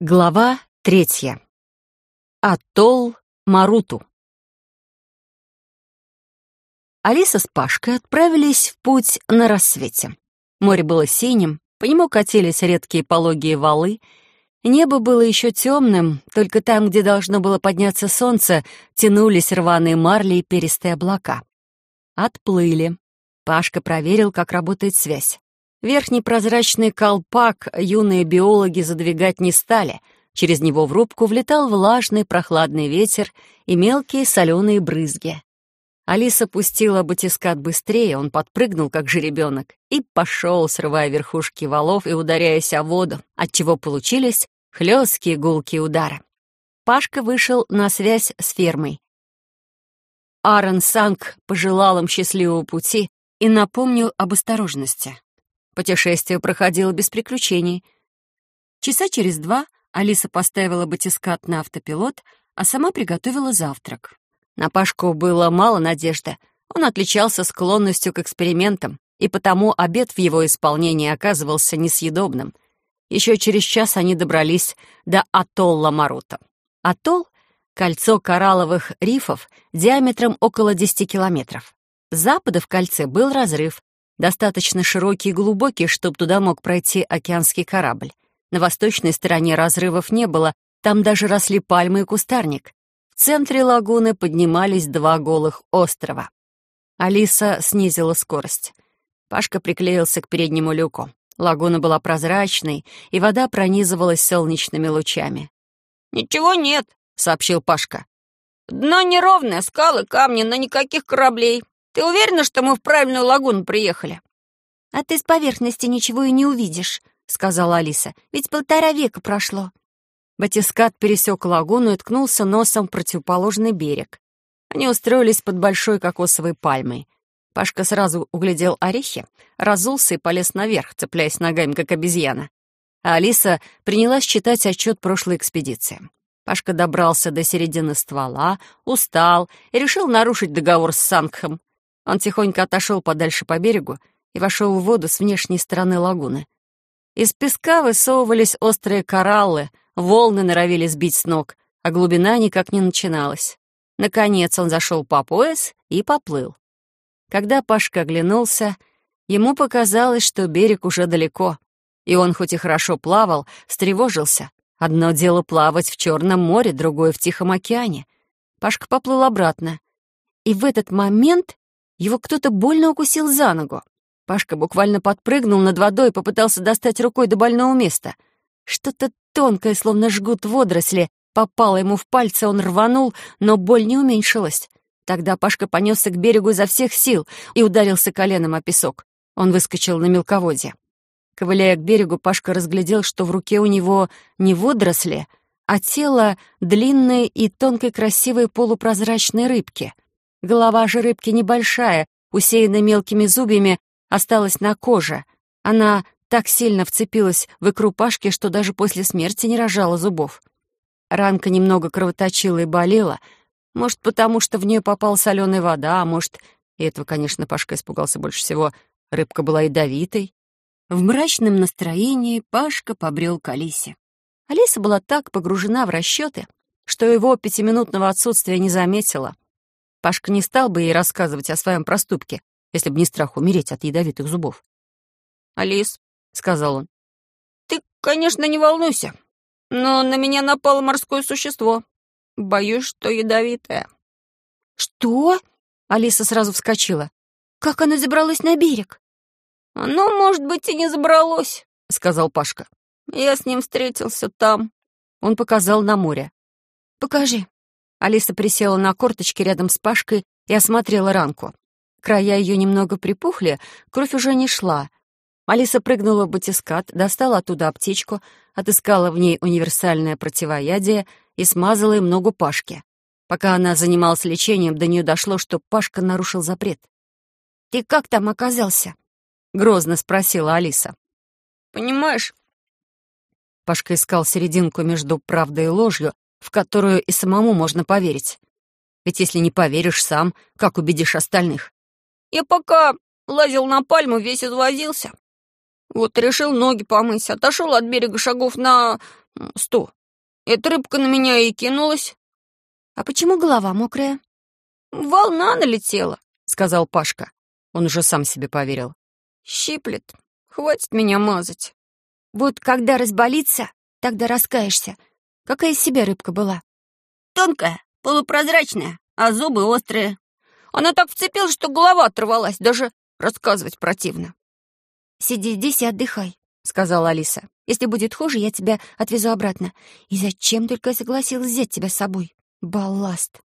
Глава третья. Атолл Маруту. Алиса с Пашкой отправились в путь на рассвете. Море было синим, по нему катились редкие пологие валы. Небо было еще темным, только там, где должно было подняться солнце, тянулись рваные марли и перистые облака. Отплыли. Пашка проверил, как работает связь. Верхний прозрачный колпак юные биологи задвигать не стали. Через него в рубку влетал влажный прохладный ветер и мелкие соленые брызги. Алиса пустила батискат быстрее, он подпрыгнул, как жеребенок, и пошел, срывая верхушки валов и ударяясь о воду, отчего получились хлесткие гулкие удары. Пашка вышел на связь с фермой. Аарон Санг пожелал им счастливого пути и напомнил об осторожности. Путешествие проходило без приключений. Часа через два Алиса поставила батискат на автопилот, а сама приготовила завтрак. На Пашку было мало надежды. Он отличался склонностью к экспериментам, и потому обед в его исполнении оказывался несъедобным. Еще через час они добрались до атолла Марута. Атолл — кольцо коралловых рифов диаметром около 10 километров. С запада в кольце был разрыв, достаточно широкий и глубокий, чтобы туда мог пройти океанский корабль. На восточной стороне разрывов не было, там даже росли пальмы и кустарник. В центре лагуны поднимались два голых острова. Алиса снизила скорость. Пашка приклеился к переднему люку. Лагуна была прозрачной, и вода пронизывалась солнечными лучами. «Ничего нет», — сообщил Пашка. «Дно неровное, скалы, камни, но никаких кораблей. Ты уверена, что мы в правильную лагуну приехали?» «А ты с поверхности ничего и не увидишь», — сказала Алиса. «Ведь полтора века прошло». Батискат пересек лагуну и ткнулся носом в противоположный берег. Они устроились под большой кокосовой пальмой. Пашка сразу углядел орехи, разулся и полез наверх, цепляясь ногами, как обезьяна. А Алиса принялась читать отчет прошлой экспедиции. Пашка добрался до середины ствола, устал и решил нарушить договор с Сангхом. Он тихонько отошел подальше по берегу и вошел в воду с внешней стороны лагуны. Из песка высовывались острые кораллы, волны норовили сбить с ног, а глубина никак не начиналась. Наконец он зашел по пояс и поплыл. Когда Пашка оглянулся, ему показалось, что берег уже далеко, и он хоть и хорошо плавал, встревожился. Одно дело плавать в Черном море, другое — в Тихом океане. Пашка поплыл обратно. И в этот момент его кто-то больно укусил за ногу. Пашка буквально подпрыгнул над водой и попытался достать рукой до больного места. Что-то тонкое, словно жгут водоросли, попало ему в пальцы, он рванул, но боль не уменьшилась. Тогда Пашка понесся к берегу изо всех сил и ударился коленом о песок. Он выскочил на мелководье. Ковыляя к берегу, Пашка разглядел, что в руке у него не водоросли, а тело длинной и тонкой красивой полупрозрачной рыбки — Голова же рыбки небольшая, усеянная мелкими зубьями, осталась на коже. Она так сильно вцепилась в икру Пашки, что даже после смерти не рожала зубов. Ранка немного кровоточила и болела. Может, потому что в нее попала соленая вода, а может, и этого, конечно, Пашка испугался больше всего, рыбка была ядовитой. В мрачном настроении Пашка побрел к Алисе. Алиса была так погружена в расчеты, что его пятиминутного отсутствия не заметила — Пашка не стал бы ей рассказывать о своем проступке, если бы не страх умереть от ядовитых зубов. «Алис», — сказал он, — «ты, конечно, не волнуйся, но на меня напало морское существо. Боюсь, что ядовитое». «Что?» — Алиса сразу вскочила. «Как оно забралось на берег?» «Оно, может быть, и не забралось», — сказал Пашка. «Я с ним встретился там». Он показал на море. «Покажи», Алиса присела на корточки рядом с Пашкой и осмотрела ранку. Края ее немного припухли, кровь уже не шла. Алиса прыгнула в батискат, достала оттуда аптечку, отыскала в ней универсальное противоядие и смазала им ногу Пашки. Пока она занималась лечением, до нее дошло, что Пашка нарушил запрет. «Ты как там оказался?» — грозно спросила Алиса. «Понимаешь...» Пашка искал серединку между правдой и ложью, в которую и самому можно поверить. Ведь если не поверишь сам, как убедишь остальных? Я пока лазил на пальму, весь извозился. Вот решил ноги помыть, отошел от берега шагов на... Сто. Эта рыбка на меня и кинулась. А почему голова мокрая? Волна налетела, сказал Пашка. Он уже сам себе поверил. Щиплет. Хватит меня мазать. Вот когда разболится, тогда раскаешься. Какая из себя рыбка была? Тонкая, полупрозрачная, а зубы острые. Она так вцепилась, что голова оторвалась. Даже рассказывать противно. «Сиди здесь и отдыхай», — сказала Алиса. «Если будет хуже, я тебя отвезу обратно. И зачем только я согласилась взять тебя с собой? Балласт».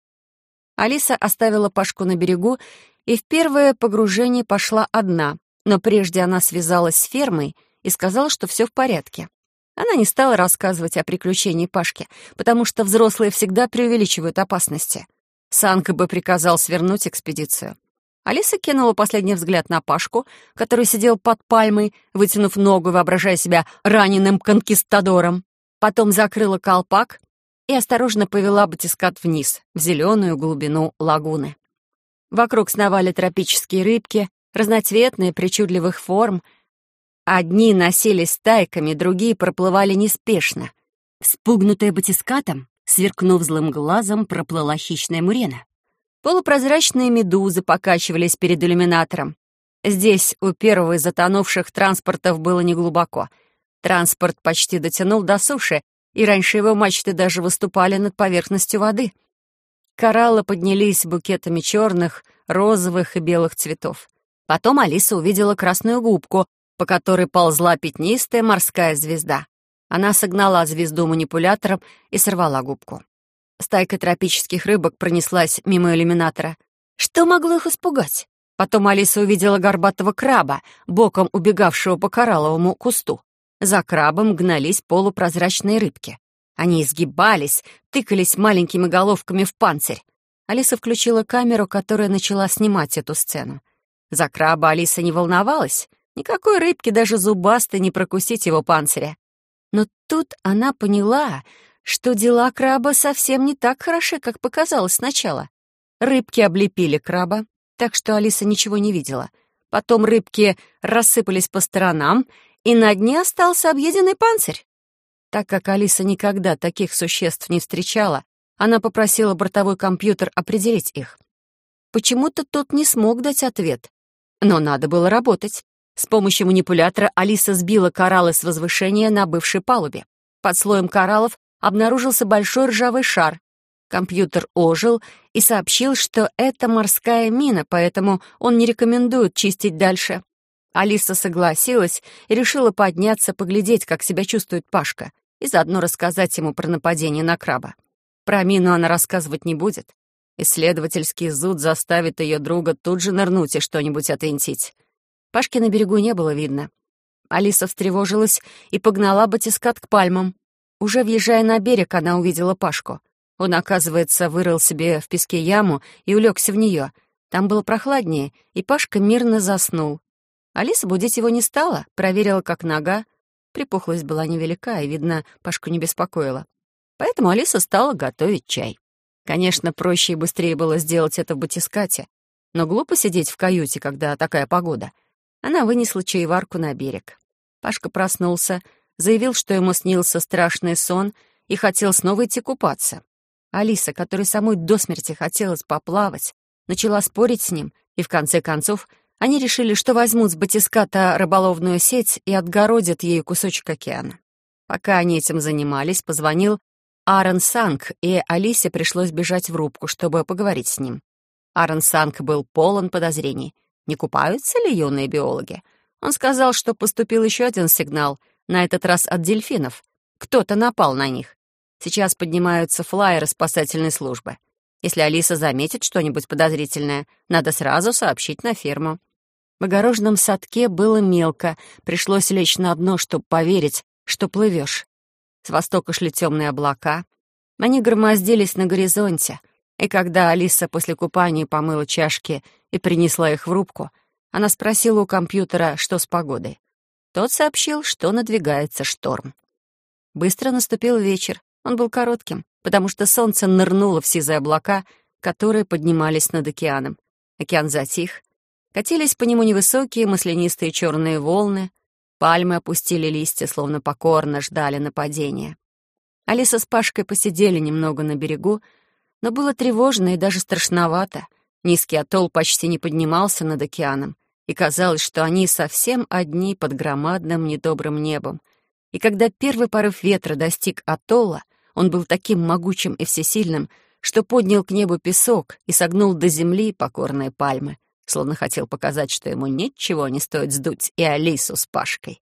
Алиса оставила Пашку на берегу и в первое погружение пошла одна, но прежде она связалась с фермой и сказала, что все в порядке. Она не стала рассказывать о приключении Пашки, потому что взрослые всегда преувеличивают опасности. Санка бы приказал свернуть экспедицию. Алиса кинула последний взгляд на Пашку, который сидел под пальмой, вытянув ногу, воображая себя раненым конкистадором. Потом закрыла колпак и осторожно повела батискат вниз, в зеленую глубину лагуны. Вокруг сновали тропические рыбки, разноцветные, причудливых форм. Одни носились стайками, другие проплывали неспешно. Спугнутая батискатом, сверкнув злым глазом, проплыла хищная мурена. Полупрозрачные медузы покачивались перед иллюминатором. Здесь у первого из затонувших транспортов было неглубоко. Транспорт почти дотянул до суши, и раньше его мачты даже выступали над поверхностью воды. Кораллы поднялись букетами черных, розовых и белых цветов. Потом Алиса увидела красную губку, по которой ползла пятнистая морская звезда. Она согнала звезду манипулятором и сорвала губку. Стайка тропических рыбок пронеслась мимо иллюминатора. Что могло их испугать? Потом Алиса увидела горбатого краба, боком убегавшего по коралловому кусту. За крабом гнались полупрозрачные рыбки. Они изгибались, тыкались маленькими головками в панцирь. Алиса включила камеру, которая начала снимать эту сцену. За краба Алиса не волновалась. Никакой рыбки, даже зубастой, не прокусить его панциря. Но тут она поняла, что дела краба совсем не так хороши, как показалось сначала. Рыбки облепили краба, так что Алиса ничего не видела. Потом рыбки рассыпались по сторонам, и на дне остался объеденный панцирь. Так как Алиса никогда таких существ не встречала, она попросила бортовой компьютер определить их. Почему-то тот не смог дать ответ. Но надо было работать. С помощью манипулятора Алиса сбила кораллы с возвышения на бывшей палубе. Под слоем кораллов обнаружился большой ржавый шар. Компьютер ожил и сообщил, что это морская мина, поэтому он не рекомендует чистить дальше. Алиса согласилась и решила подняться, поглядеть, как себя чувствует Пашка, и заодно рассказать ему про нападение на краба. Про мину она рассказывать не будет. Исследовательский зуд заставит ее друга тут же нырнуть и что-нибудь отвинтить. Пашки на берегу не было видно. Алиса встревожилась и погнала батискат к пальмам. Уже въезжая на берег, она увидела Пашку. Он, оказывается, вырыл себе в песке яму и улегся в нее. Там было прохладнее, и Пашка мирно заснул. Алиса будить его не стала, проверила, как нога. Припухлость была невелика, и, видно, Пашку не беспокоила. Поэтому Алиса стала готовить чай. Конечно, проще и быстрее было сделать это в батискате, но глупо сидеть в каюте, когда такая погода. Она вынесла чаеварку на берег. Пашка проснулся, заявил, что ему снился страшный сон и хотел снова идти купаться. Алиса, которой самой до смерти хотелось поплавать, начала спорить с ним, и в конце концов они решили, что возьмут с батиската рыболовную сеть и отгородят ею кусочек океана. Пока они этим занимались, позвонил Аарон Санг, и Алисе пришлось бежать в рубку, чтобы поговорить с ним. Аарон Санг был полон подозрений. Не купаются ли юные биологи? Он сказал, что поступил еще один сигнал — на этот раз от дельфинов. Кто-то напал на них. Сейчас поднимаются флайеры спасательной службы. Если Алиса заметит что-нибудь подозрительное, надо сразу сообщить на ферму. В огороженном садке было мелко, пришлось лечь на дно, чтобы поверить, что плывешь. С востока шли темные облака. Они громоздились на горизонте, и когда Алиса после купания помыла чашки и принесла их в рубку, она спросила у компьютера, что с погодой. Тот сообщил, что надвигается шторм. Быстро наступил вечер. Он был коротким, потому что солнце нырнуло в сизые облака, которые поднимались над океаном. Океан затих. Катились по нему невысокие маслянистые черные волны. Пальмы опустили листья, словно покорно ждали нападения. Алиса с Пашкой посидели немного на берегу, но было тревожно и даже страшновато. Низкий атолл почти не поднимался над океаном, и казалось, что они совсем одни под громадным недобрым небом. И когда первый порыв ветра достиг атолла, он был таким могучим и всесильным, что поднял к небу песок и согнул до земли покорные пальмы, словно хотел показать, что ему ничего не стоит сдуть и Алису с Пашкой.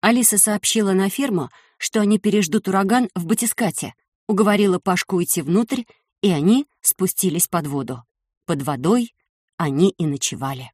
Алиса сообщила на ферму, что они переждут ураган в батискате, уговорила Пашку уйти внутрь, и они спустились под воду. Под водой они и ночевали.